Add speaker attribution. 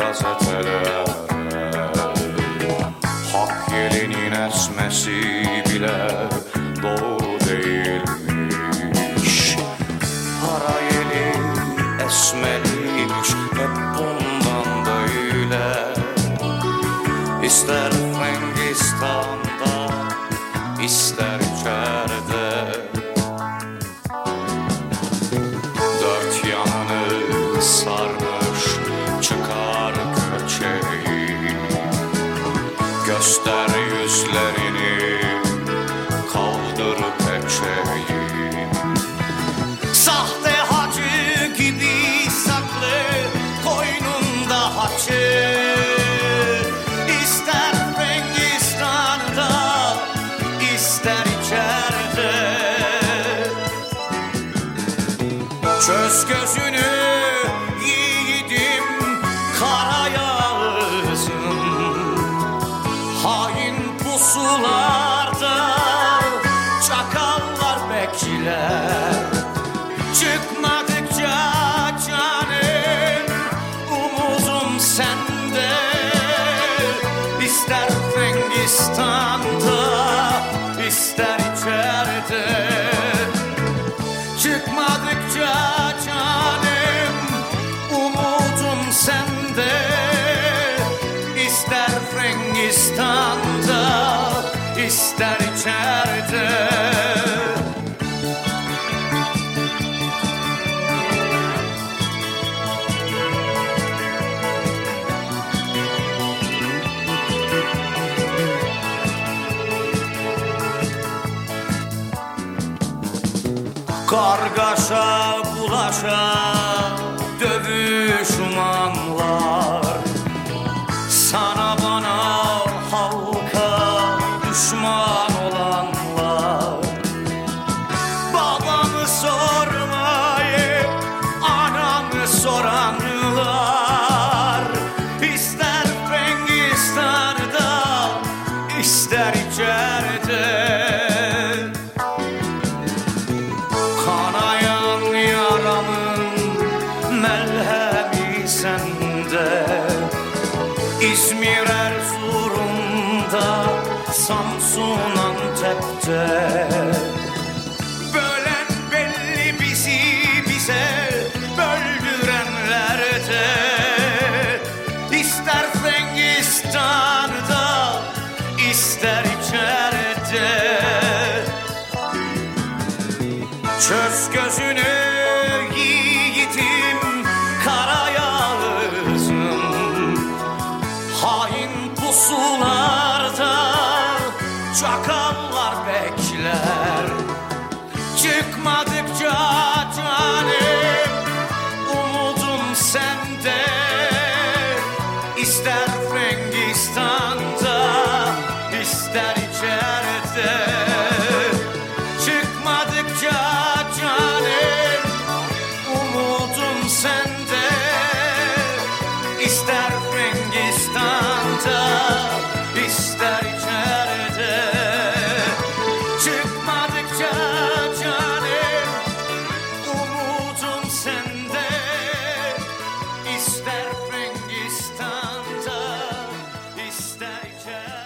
Speaker 1: gazetelere Hak yelinin esmesi bile doğru değilmiş. Para yeli esmeliymiş hep bundan böyle İster Göster yüzlerini Çıkmadıkça canım umudum sende. İster Frangistan'da ister içeride. Çıkmadıkça canım umudum sende. İster Frangistan'da ister içeride Kargaşa bulaşa İzmir Erzurum'da Samsun Antep'te. Bölen belli bizi bize böldürenlerde İster Frangistan'da ister çakallar bekler. Çıkmadıkça canım umudum sende. İster Frangistan'da İster Frangistan'da ister içeride